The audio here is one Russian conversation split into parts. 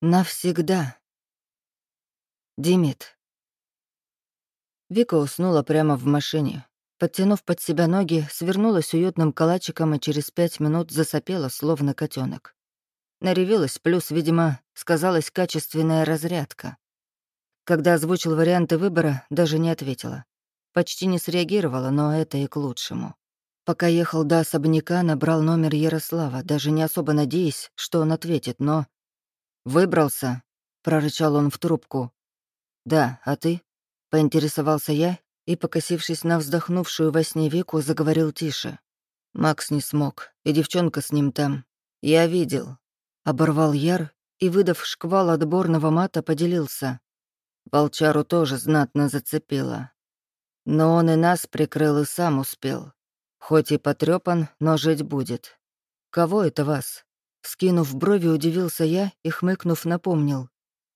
Навсегда. Димит. Вика уснула прямо в машине. Подтянув под себя ноги, свернулась уютным калачиком и через пять минут засопела, словно котенок. Наревелась, плюс, видимо, сказалась качественная разрядка. Когда озвучил варианты выбора, даже не ответила. Почти не среагировала, но это и к лучшему. Пока ехал до особняка, набрал номер Ярослава, даже не особо надеясь, что он ответит, но «Выбрался?» — прорычал он в трубку. «Да, а ты?» — поинтересовался я и, покосившись на вздохнувшую во сне Вику, заговорил тише. «Макс не смог, и девчонка с ним там. Я видел». Оборвал Яр и, выдав шквал отборного мата, поделился. Волчару тоже знатно зацепило. Но он и нас прикрыл и сам успел. Хоть и потрёпан, но жить будет. Кого это вас? Скинув брови, удивился я и, хмыкнув, напомнил.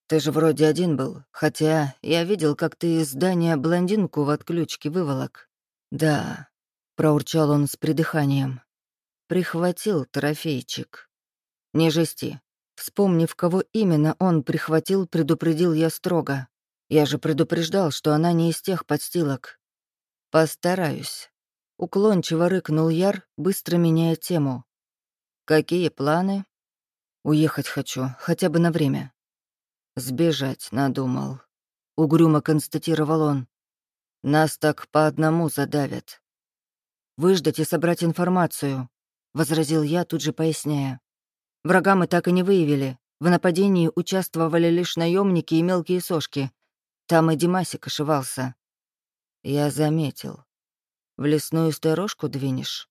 «Ты же вроде один был, хотя я видел, как ты из здания блондинку в отключке выволок». «Да», — проурчал он с придыханием. «Прихватил трофейчик». «Не жести». Вспомнив, кого именно он прихватил, предупредил я строго. Я же предупреждал, что она не из тех подстилок. «Постараюсь». Уклончиво рыкнул Яр, быстро меняя тему. «Какие планы?» «Уехать хочу, хотя бы на время». «Сбежать надумал», — угрюмо констатировал он. «Нас так по одному задавят». «Выждать и собрать информацию», — возразил я, тут же поясняя. «Врага мы так и не выявили. В нападении участвовали лишь наемники и мелкие сошки. Там и Димасик ошивался». «Я заметил. В лесную сторожку двинешь?»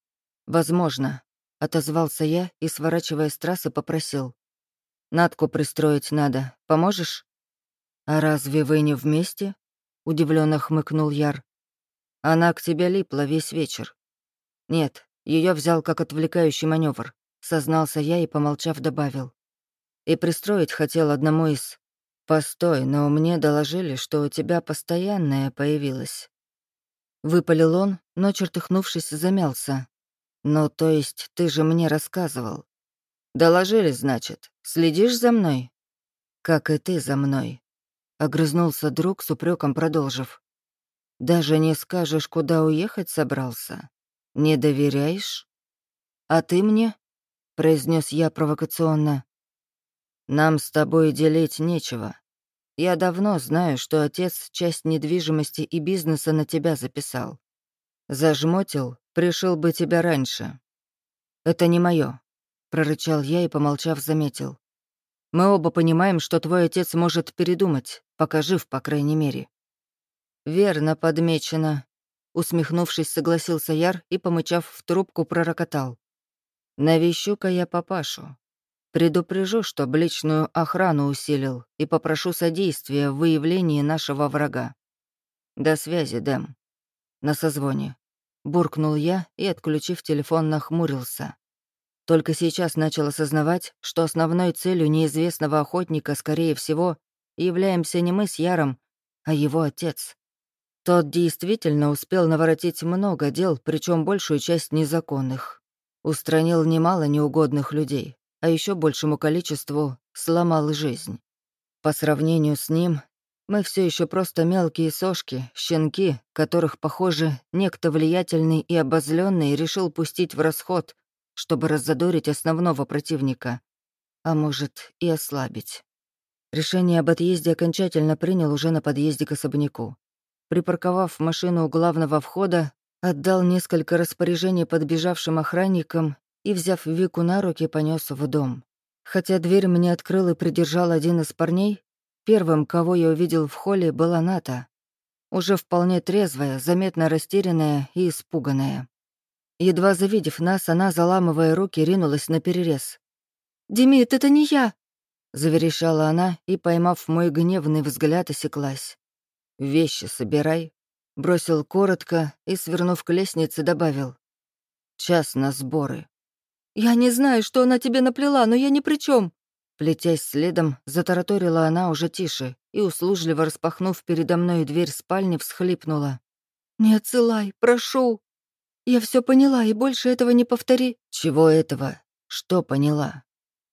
«Возможно. Отозвался я и, сворачивая с трассы, попросил. «Натку пристроить надо. Поможешь?» «А разве вы не вместе?» — удивленно хмыкнул Яр. «Она к тебе липла весь вечер». «Нет, ее взял как отвлекающий маневр, сознался я и, помолчав, добавил. «И пристроить хотел одному из...» «Постой, но мне доложили, что у тебя постоянная появилась». Выпалил он, но, чертыхнувшись, замялся. «Ну, то есть ты же мне рассказывал». «Доложили, значит. Следишь за мной?» «Как и ты за мной», — огрызнулся друг с упреком, продолжив. «Даже не скажешь, куда уехать собрался? Не доверяешь?» «А ты мне?» — произнес я провокационно. «Нам с тобой делить нечего. Я давно знаю, что отец часть недвижимости и бизнеса на тебя записал. Зажмотил, пришел бы тебя раньше. Это не мое, прорычал я и, помолчав, заметил. Мы оба понимаем, что твой отец может передумать, пока жив, по крайней мере. Верно подмечено. Усмехнувшись, согласился Яр и, помычав в трубку, пророкотал. «Навещу-ка я папашу. Предупрежу, что личную охрану усилил и попрошу содействия в выявлении нашего врага. До связи, Дэм. На созвоне. Буркнул я и, отключив телефон, нахмурился. Только сейчас начал осознавать, что основной целью неизвестного охотника, скорее всего, являемся не мы с Яром, а его отец. Тот действительно успел наворотить много дел, причем большую часть незаконных. Устранил немало неугодных людей, а еще большему количеству сломал жизнь. По сравнению с ним, мы все еще просто мелкие сошки, щенки, которых, похоже, некто влиятельный и обозленный решил пустить в расход, чтобы раззадорить основного противника, а может и ослабить. Решение об отъезде окончательно принял уже на подъезде к особняку. Припарковав машину у главного входа, отдал несколько распоряжений подбежавшим охранникам и, взяв Вику на руки, понес в дом. Хотя дверь мне открыл и придержал один из парней, Первым, кого я увидел в холле, была Ната. Уже вполне трезвая, заметно растерянная и испуганная. Едва завидев нас, она, заламывая руки, ринулась на перерез. «Демид, это не я!» Заверещала она и, поймав мой гневный взгляд, осеклась. «Вещи собирай», — бросил коротко и, свернув к лестнице, добавил. «Час на сборы». «Я не знаю, что она тебе наплела, но я ни при чем. Плетясь следом, затараторила она уже тише и, услужливо распахнув передо мной дверь спальни, всхлипнула. «Не отсылай, прошу! Я все поняла, и больше этого не повтори». «Чего этого? Что поняла?»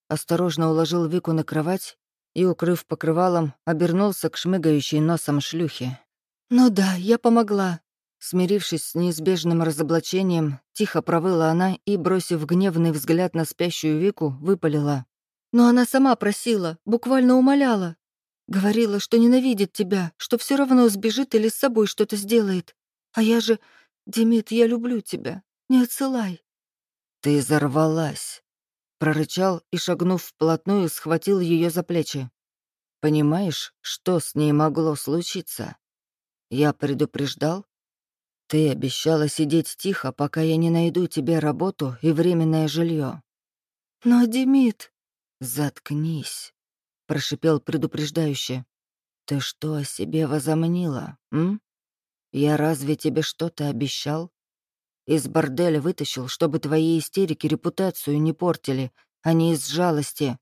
Осторожно уложил Вику на кровать и, укрыв покрывалом, обернулся к шмыгающей носом шлюхе. «Ну да, я помогла». Смирившись с неизбежным разоблачением, тихо провыла она и, бросив гневный взгляд на спящую Вику, выпалила. «Но она сама просила, буквально умоляла. Говорила, что ненавидит тебя, что все равно сбежит или с собой что-то сделает. А я же... Демид, я люблю тебя. Не отсылай». «Ты взорвалась», — прорычал и, шагнув вплотную, схватил ее за плечи. «Понимаешь, что с ней могло случиться? Я предупреждал? Ты обещала сидеть тихо, пока я не найду тебе работу и временное жилье. «Но, Демид...» «Заткнись», — прошипел предупреждающе. «Ты что о себе возомнила, м? Я разве тебе что-то обещал? Из борделя вытащил, чтобы твои истерики репутацию не портили, а не из жалости.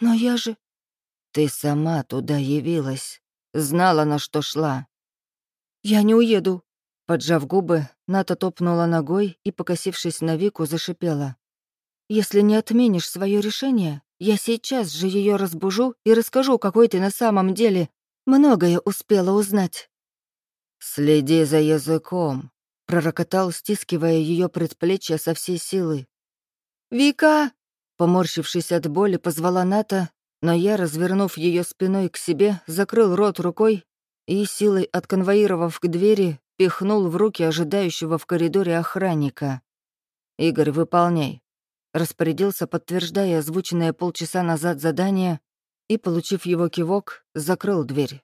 Но я же... Ты сама туда явилась. Знала, на что шла. Я не уеду. Поджав губы, Ната топнула ногой и, покосившись на Вику, зашипела. «Если не отменишь свое решение, я сейчас же ее разбужу и расскажу, какой ты на самом деле. Многое успела узнать». «Следи за языком», пророкотал, стискивая ее предплечье со всей силы. «Вика!» Поморщившись от боли, позвала Ната, но я, развернув ее спиной к себе, закрыл рот рукой и, силой отконвоировав к двери, пихнул в руки ожидающего в коридоре охранника. «Игорь, выполняй», — распорядился, подтверждая озвученное полчаса назад задание, и, получив его кивок, закрыл дверь.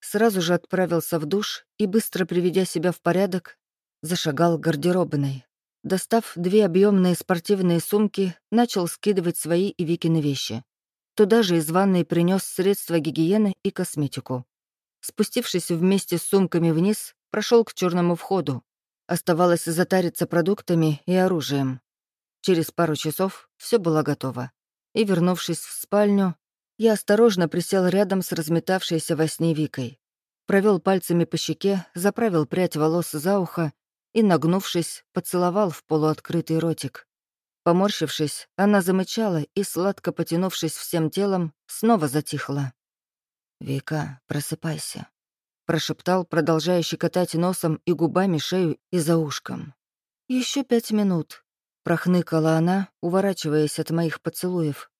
Сразу же отправился в душ и, быстро приведя себя в порядок, зашагал гардеробной. Достав две объемные спортивные сумки, начал скидывать свои и Викины вещи. Туда же из ванной принес средства гигиены и косметику. Спустившись вместе с сумками вниз, прошел к черному входу. Оставалось затариться продуктами и оружием. Через пару часов все было готово. И, вернувшись в спальню, я осторожно присел рядом с разметавшейся во сне Викой. Провел пальцами по щеке, заправил прядь волос за ухо и, нагнувшись, поцеловал в полуоткрытый ротик. Поморщившись, она замычала и, сладко потянувшись всем телом, снова затихла. «Вика, просыпайся», — прошептал, продолжая щекотать носом и губами шею и за ушком. Еще пять минут», — прохныкала она, уворачиваясь от моих поцелуев.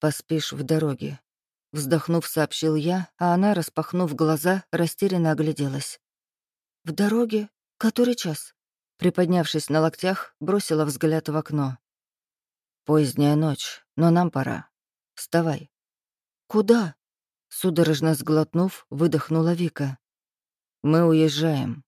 «Поспишь в дороге», — вздохнув, сообщил я, а она, распахнув глаза, растерянно огляделась. «В дороге? Который час?» Приподнявшись на локтях, бросила взгляд в окно. «Поздняя ночь, но нам пора. Вставай». «Куда?» Судорожно сглотнув, выдохнула Вика. «Мы уезжаем».